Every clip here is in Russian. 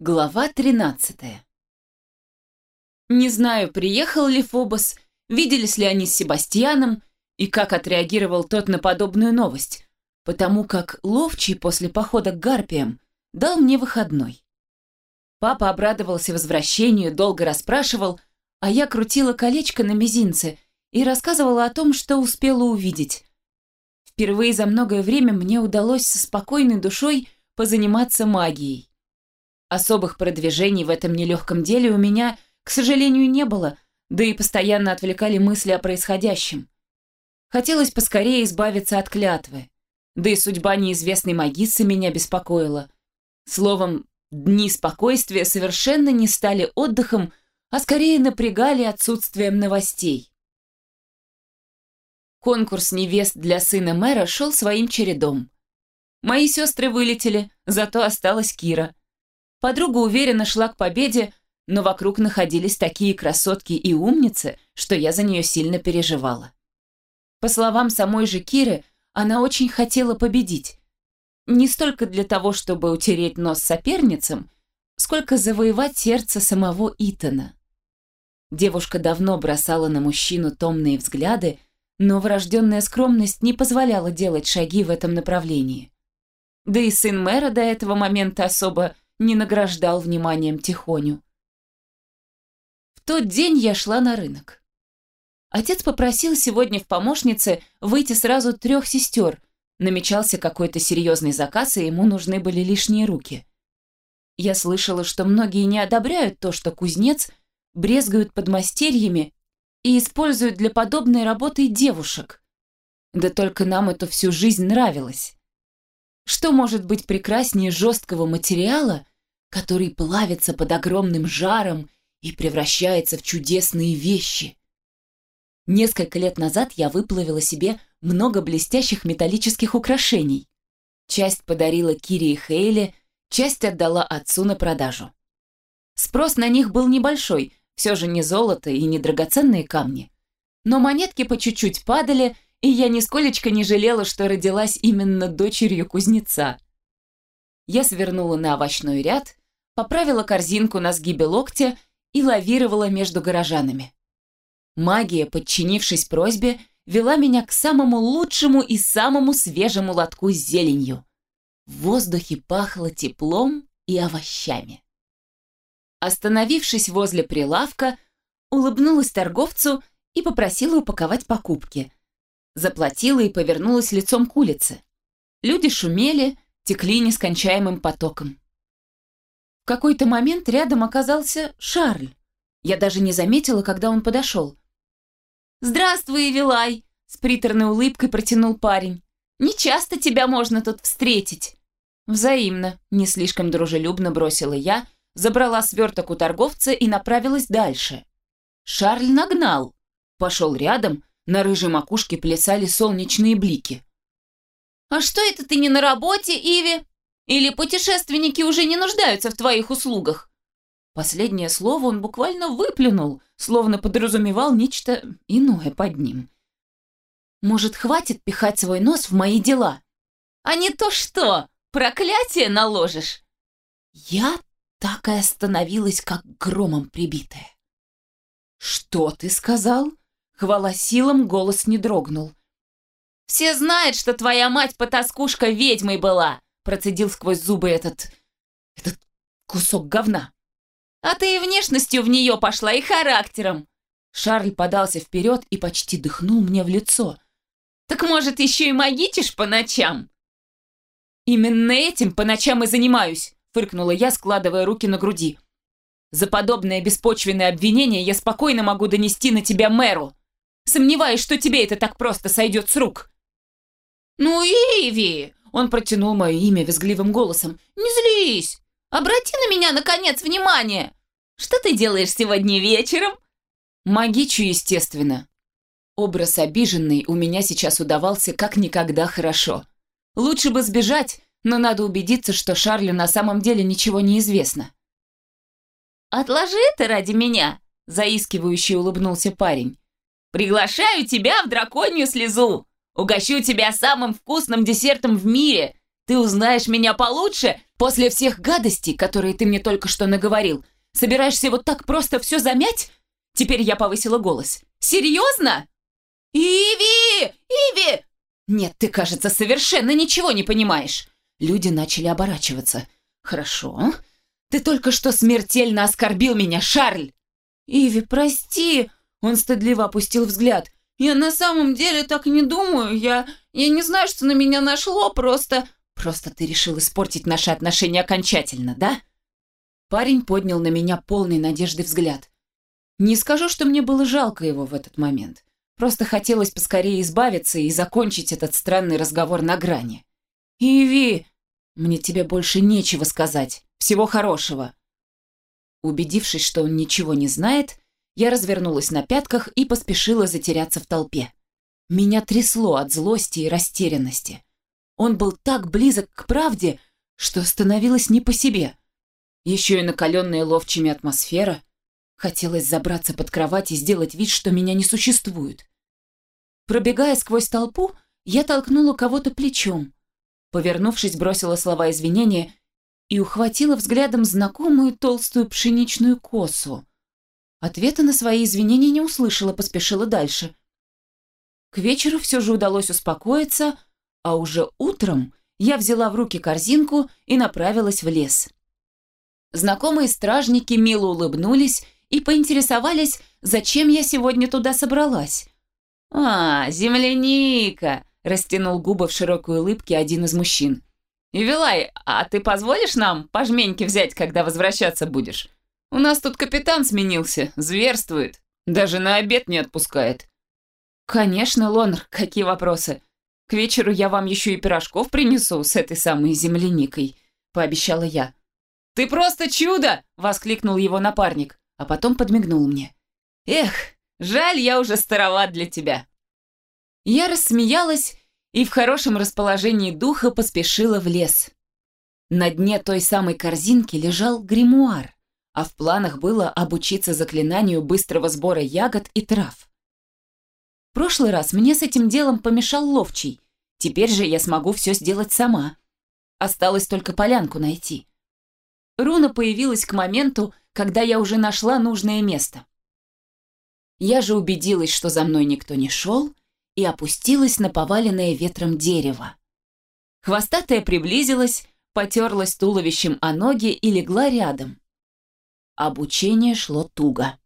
Глава 13 Не знаю, приехал ли Фобос, виделись ли они с Себастьяном и как отреагировал тот на подобную новость, потому как Ловчий после похода к Гарпиям дал мне выходной. Папа обрадовался возвращению, долго расспрашивал, а я крутила колечко на мизинце и рассказывала о том, что успела увидеть. Впервые за многое время мне удалось со спокойной душой позаниматься магией. Особых продвижений в этом нелегком деле у меня, к сожалению, не было, да и постоянно отвлекали мысли о происходящем. Хотелось поскорее избавиться от клятвы. Да и судьба неизвестной магиссы меня беспокоила. Словом, дни спокойствия совершенно не стали отдыхом, а скорее напрягали отсутствием новостей. Конкурс невест для сына мэра шел своим чередом. Мои сестры вылетели, зато осталась Кира. Подруга уверенно шла к победе, но вокруг находились такие красотки и умницы, что я за нее сильно переживала. По словам самой же Киры, она очень хотела победить. Не столько для того, чтобы утереть нос соперницам, сколько завоевать сердце самого Итана. Девушка давно бросала на мужчину томные взгляды, но врожденная скромность не позволяла делать шаги в этом направлении. Да и сын мэра до этого момента особо не награждал вниманием Тихоню. В тот день я шла на рынок. Отец попросил сегодня в помощнице выйти сразу трех сестер. Намечался какой-то серьезный заказ, и ему нужны были лишние руки. Я слышала, что многие не одобряют то, что кузнец брезгует подмастерьями и используют для подобной работы девушек. Да только нам это всю жизнь нравилось. Что может быть прекраснее жесткого материала, который плавится под огромным жаром и превращается в чудесные вещи? Несколько лет назад я выплавила себе много блестящих металлических украшений. Часть подарила Кире и Хейле, часть отдала отцу на продажу. Спрос на них был небольшой, все же не золото и не драгоценные камни. Но монетки по чуть-чуть падали, и я нисколечко не жалела, что родилась именно дочерью кузнеца. Я свернула на овощной ряд, поправила корзинку на сгибе локтя и лавировала между горожанами. Магия, подчинившись просьбе, вела меня к самому лучшему и самому свежему лотку с зеленью. В воздухе пахло теплом и овощами. Остановившись возле прилавка, улыбнулась торговцу и попросила упаковать покупки – заплатила и повернулась лицом к улице. Люди шумели, текли нескончаемым потоком. В какой-то момент рядом оказался Шарль. Я даже не заметила, когда он подошел. «Здравствуй, Вилай!» — с приторной улыбкой протянул парень. «Не часто тебя можно тут встретить!» «Взаимно», — не слишком дружелюбно бросила я, забрала сверток у торговца и направилась дальше. Шарль нагнал, пошел рядом, на рыжей макушке плясали солнечные блики. «А что это ты не на работе, Иви? Или путешественники уже не нуждаются в твоих услугах?» Последнее слово он буквально выплюнул, словно подразумевал нечто иное под ним. «Может, хватит пихать свой нос в мои дела? А не то что, проклятие наложишь?» Я так и остановилась, как громом прибитая. «Что ты сказал?» Хвала силам, голос не дрогнул. «Все знают, что твоя мать-потаскушка ведьмой была!» Процедил сквозь зубы этот... этот кусок говна. «А ты и внешностью в нее пошла, и характером!» Шарль подался вперед и почти дыхнул мне в лицо. «Так, может, еще и магичишь по ночам?» «Именно этим по ночам и занимаюсь», — фыркнула я, складывая руки на груди. «За подобное беспочвенное обвинение я спокойно могу донести на тебя мэру. Сомневаюсь, что тебе это так просто сойдет с рук». «Ну, Иви!» — он протянул мое имя визгливым голосом. «Не злись! Обрати на меня, наконец, внимание! Что ты делаешь сегодня вечером?» «Магичу, естественно». Образ обиженный у меня сейчас удавался как никогда хорошо. Лучше бы сбежать, но надо убедиться, что Шарлю на самом деле ничего не известно. «Отложи это ради меня!» – заискивающе улыбнулся парень. Приглашаю тебя в драконью слезу! Угощу тебя самым вкусным десертом в мире! Ты узнаешь меня получше После всех гадостей, которые ты мне только что наговорил, собираешься вот так просто все замять? Теперь я повысила голос. Серьезно? Иви! Иви! Нет, ты, кажется, совершенно ничего не понимаешь. Люди начали оборачиваться. Хорошо. Ты только что смертельно оскорбил меня, Шарль. Иви, прости. Он стыдливо опустил взгляд. Я на самом деле так не думаю. Я... Я не знаю, что на меня нашло, просто... Просто ты решил испортить наши отношения окончательно, да? Парень поднял на меня полный надежды взгляд. Не скажу, что мне было жалко его в этот момент. Просто хотелось поскорее избавиться и закончить этот странный разговор на грани. «Иви, мне тебе больше нечего сказать. Всего хорошего». Убедившись, что он ничего не знает, я развернулась на пятках и поспешила затеряться в толпе. Меня трясло от злости и растерянности. Он был так близок к правде, что становилось не по себе. Еще и накаленная ловчими атмосфера. Хотелось забраться под кровать и сделать вид, что меня не существует. Пробегая сквозь толпу, я толкнула кого-то плечом. Повернувшись, бросила слова извинения и ухватила взглядом знакомую толстую пшеничную косу. Ответа на свои извинения не услышала, поспешила дальше. К вечеру все же удалось успокоиться, а уже утром я взяла в руки корзинку и направилась в лес. Знакомые стражники мило улыбнулись и поинтересовались, зачем я сегодня туда собралась. «А, земляника!» – растянул губы в широкой улыбке один из мужчин. «Ивилай, а ты позволишь нам по жменьке взять, когда возвращаться будешь? У нас тут капитан сменился, зверствует, даже на обед не отпускает». «Конечно, Лонр, какие вопросы? К вечеру я вам еще и пирожков принесу с этой самой земляникой», – пообещала я. «Ты просто чудо!» – воскликнул его напарник, а потом подмигнул мне. «Эх, жаль, я уже староват для тебя». Я рассмеялась и в хорошем расположении духа поспешила в лес. На дне той самой корзинки лежал гримуар, а в планах было обучиться заклинанию быстрого сбора ягод и трав. В прошлый раз мне с этим делом помешал ловчий, теперь же я смогу все сделать сама. Осталось только полянку найти. Руна появилась к моменту, когда я уже нашла нужное место. Я же убедилась, что за мной никто не шел, и опустилась на поваленное ветром дерево. Хвостатая приблизилась, потерлась туловищем о ноги и легла рядом. Обучение шло туго.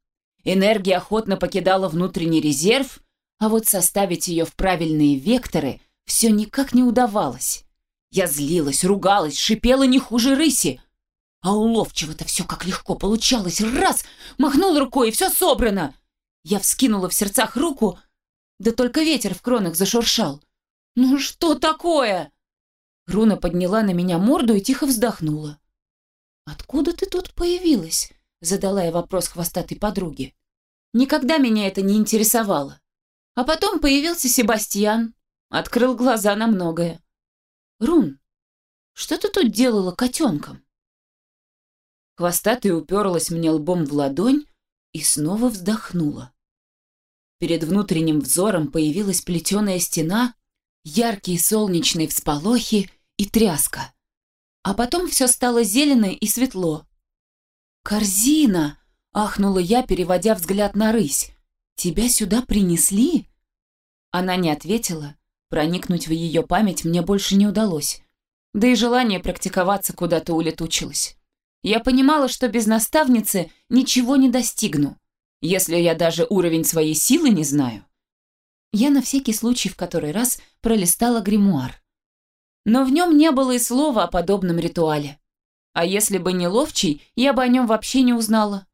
Энергия охотно покидала внутренний резерв, а вот составить ее в правильные векторы все никак не удавалось. Я злилась, ругалась, шипела не хуже рыси, а у ловчего-то все как легко получалось. Раз! Махнул рукой, и все собрано. Я вскинула в сердцах руку, да только ветер в кронах зашуршал. «Ну что такое?» Руна подняла на меня морду и тихо вздохнула. «Откуда ты тут появилась?» Задала я вопрос хвостатой подруге. Никогда меня это не интересовало. А потом появился Себастьян. Открыл глаза на многое. «Рун, что ты тут делала котенком?» Хвостатая уперлась мне лбом в ладонь и снова вздохнула. Перед внутренним взором появилась плетеная стена, яркие солнечные всполохи и тряска. А потом все стало зелено и светло. «Корзина!» — ахнула я, переводя взгляд на рысь. «Тебя сюда принесли?» Она не ответила. Проникнуть в ее память мне больше не удалось. Да и желание практиковаться куда-то улетучилось. Я понимала, что без наставницы ничего не достигну, если я даже уровень своей силы не знаю. Я на всякий случай в который раз пролистала гримуар. Но в нем не было и слова о подобном ритуале. А если бы не Ловчий, я бы о нем вообще не узнала.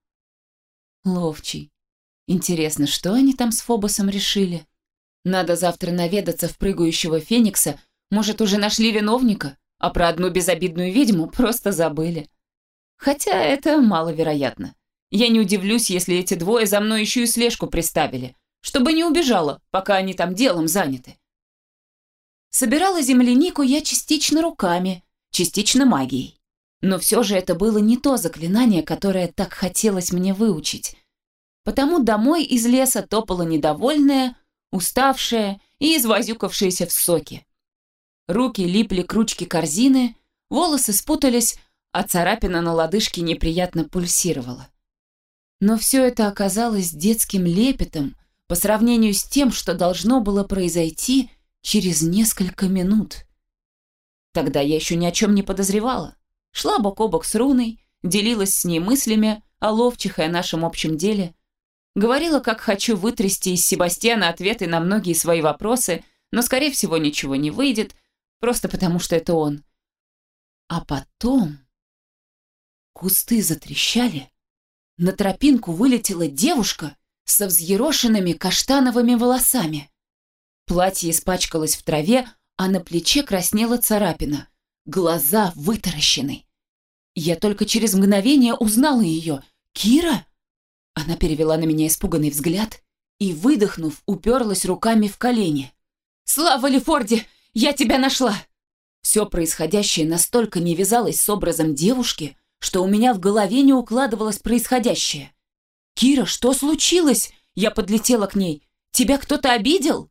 Ловчий. Интересно, что они там с Фобосом решили? Надо завтра наведаться в прыгающего Феникса. Может, уже нашли виновника, а про одну безобидную ведьму просто забыли. Хотя это маловероятно. Я не удивлюсь, если эти двое за мной еще и слежку приставили, чтобы не убежала, пока они там делом заняты. Собирала землянику я частично руками, частично магией. Но все же это было не то заклинание, которое так хотелось мне выучить. Потому домой из леса топала недовольная, уставшая и извозюкавшаяся в соке. Руки липли к ручке корзины, Волосы спутались, а царапина на лодыжке неприятно пульсировала. Но все это оказалось детским лепетом по сравнению с тем, что должно было произойти через несколько минут. Тогда я еще ни о чем не подозревала. Шла бок о бок с Руной, делилась с ней мыслями о ловчих и о нашем общем деле. Говорила, как хочу вытрясти из Себастьяна ответы на многие свои вопросы, но, скорее всего, ничего не выйдет, просто потому что это он. А потом... Кусты затрещали, на тропинку вылетела девушка со взъерошенными каштановыми волосами. Платье испачкалось в траве, а на плече краснела царапина. Глаза вытаращены. Я только через мгновение узнала ее. «Кира?» Она перевела на меня испуганный взгляд и, выдохнув, уперлась руками в колени. «Слава Лефорде! Я тебя нашла!» Все происходящее настолько не вязалось с образом девушки, что у меня в голове не укладывалось происходящее. «Кира, что случилось?» Я подлетела к ней. «Тебя кто-то обидел?»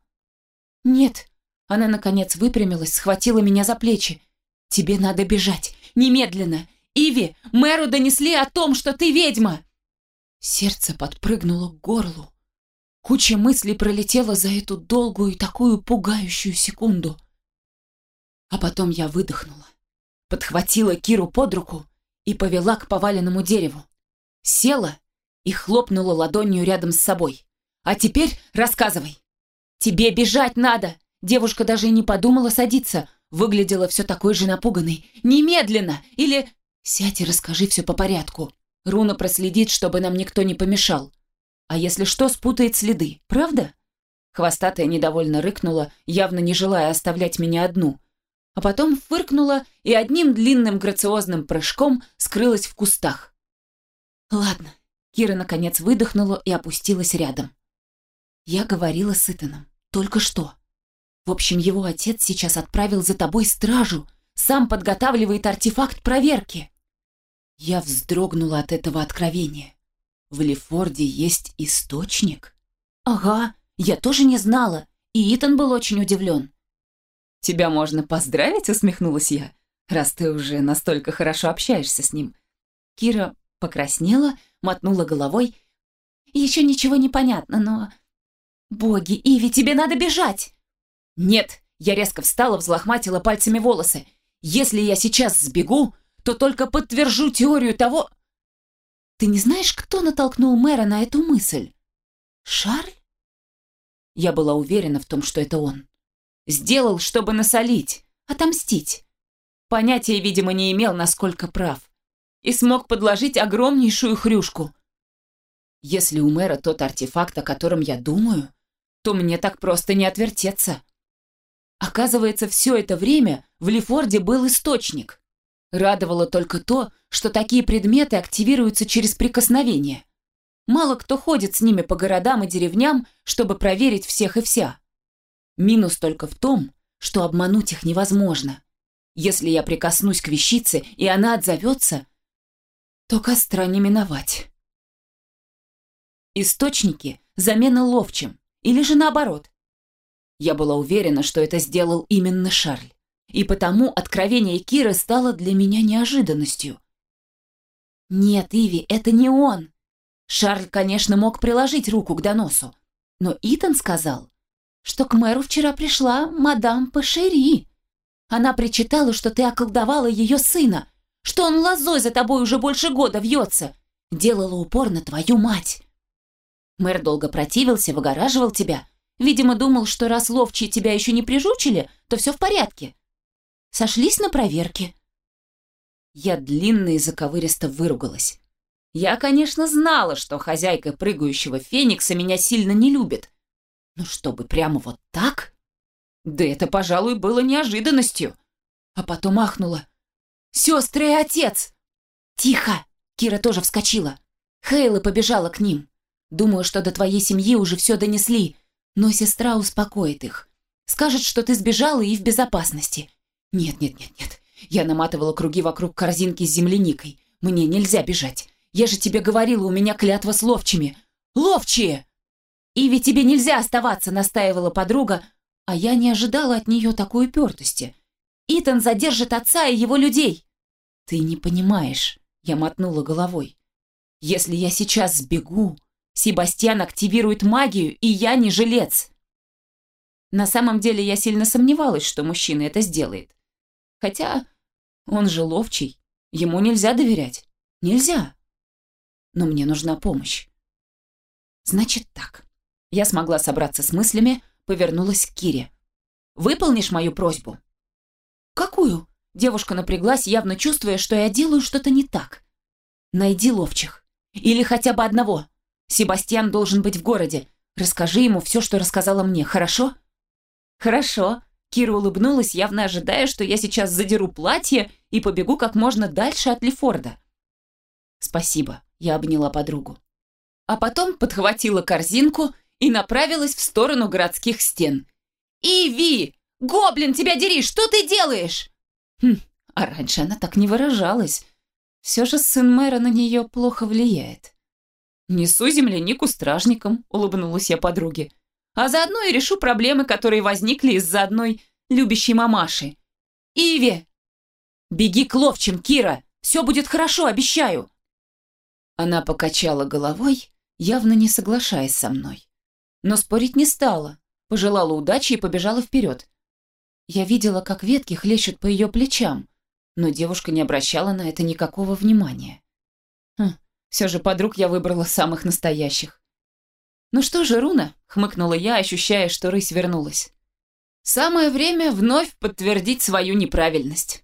«Нет». Она, наконец, выпрямилась, схватила меня за плечи. «Тебе надо бежать. Немедленно. Иви, мэру донесли о том, что ты ведьма!» Сердце подпрыгнуло к горлу. Куча мыслей пролетела за эту долгую и такую пугающую секунду. А потом я выдохнула, подхватила Киру под руку и повела к поваленному дереву. Села и хлопнула ладонью рядом с собой. «А теперь рассказывай!» «Тебе бежать надо!» Девушка даже и не подумала садиться. Выглядела все такой же напуганной. «Немедленно!» Или «Сядь и расскажи все по порядку». Руна проследит, чтобы нам никто не помешал. А если что, спутает следы, правда? Хвостатая недовольно рыкнула, явно не желая оставлять меня одну а потом фыркнула и одним длинным грациозным прыжком скрылась в кустах. «Ладно», — Кира наконец выдохнула и опустилась рядом. «Я говорила с Итаном. Только что. В общем, его отец сейчас отправил за тобой стражу, сам подготавливает артефакт проверки». Я вздрогнула от этого откровения. В Лефорде есть источник? Ага, я тоже не знала, и Итан был очень удивлен. «Тебя можно поздравить?» — усмехнулась я, «раз ты уже настолько хорошо общаешься с ним». Кира покраснела, мотнула головой. «Еще ничего не понятно, но...» «Боги, Иви, тебе надо бежать!» «Нет!» — я резко встала, взлохматила пальцами волосы. «Если я сейчас сбегу, то только подтвержу теорию того...» «Ты не знаешь, кто натолкнул мэра на эту мысль?» «Шарль?» Я была уверена в том, что это он. Сделал, чтобы насолить, отомстить. Понятия, видимо, не имел, насколько прав. И смог подложить огромнейшую хрюшку. Если у мэра тот артефакт, о котором я думаю, то мне так просто не отвертеться. Оказывается, все это время в Лефорде был источник. Радовало только то, что такие предметы активируются через прикосновение. Мало кто ходит с ними по городам и деревням, чтобы проверить всех и вся. Минус только в том, что обмануть их невозможно. Если я прикоснусь к вещице, и она отзовется, то костра не миновать. Источники – замена ловчим, или же наоборот. Я была уверена, что это сделал именно Шарль, и потому откровение Киры стало для меня неожиданностью. Нет, Иви, это не он. Шарль, конечно, мог приложить руку к доносу, но Итан сказал, что к мэру вчера пришла мадам Пашери. Она причитала, что ты околдовала ее сына, что он лозой за тобой уже больше года вьется. Делала упор на твою мать. Мэр долго противился, выгораживал тебя. Видимо, думал, что раз ловчие тебя еще не прижучили, то все в порядке. Сошлись на проверке. Я длинно и заковыристо выругалась. Я, конечно, знала, что хозяйка прыгающего феникса меня сильно не любит, ну, чтобы прямо вот так? Да это, пожалуй, было неожиданностью. А потом ахнула. «Сестры и отец!» «Тихо!» Кира тоже вскочила. Хейла побежала к ним. Думаю, что до твоей семьи уже все донесли, но сестра успокоит их. Скажет, что ты сбежала и в безопасности. Нет, нет, нет, нет. Я наматывала круги вокруг корзинки с земляникой. Мне нельзя бежать. Я же тебе говорила, у меня клятва с ловчими. Ловчие! «Иви, тебе нельзя оставаться», — настаивала подруга, а я не ожидала от нее такой упертости. Итан задержит отца и его людей. Ты не понимаешь, я мотнула головой. Если я сейчас сбегу, Себастьян активирует магию, и я не жилец. На самом деле я сильно сомневалась, что мужчина это сделает. Хотя он же ловчий, ему нельзя доверять. Нельзя. Но мне нужна помощь. Значит так. Я смогла собраться с мыслями, повернулась к Кире. «Выполнишь мою просьбу?» «Какую?» Девушка напряглась, явно чувствуя, что я делаю что-то не так. «Найди ловчих. Или хотя бы одного. Себастьян должен быть в городе. Расскажи ему все, что рассказала мне, хорошо?» «Хорошо», Кира улыбнулась, явно ожидая, что я сейчас задеру платье и побегу как можно дальше от Лефорда. «Спасибо», — я обняла подругу. А потом подхватила корзинку и направилась в сторону городских стен. «Иви! Гоблин, тебя дери! Что ты делаешь?» Хм, а раньше она так не выражалась. Все же сын мэра на нее плохо влияет. «Несу землянику стражникам», — улыбнулась я подруге. «А заодно и решу проблемы, которые возникли из-за одной любящей мамаши. Иви! Беги к ловчим, Кира! Все будет хорошо, обещаю!» Она покачала головой, явно не соглашаясь со мной. Но спорить не стала, пожелала удачи и побежала вперед. Я видела, как ветки хлещут по ее плечам, но девушка не обращала на это никакого внимания. Хм, все же подруг я выбрала самых настоящих. «Ну что же, Руна?» — хмыкнула я, ощущая, что рысь вернулась. «Самое время вновь подтвердить свою неправильность».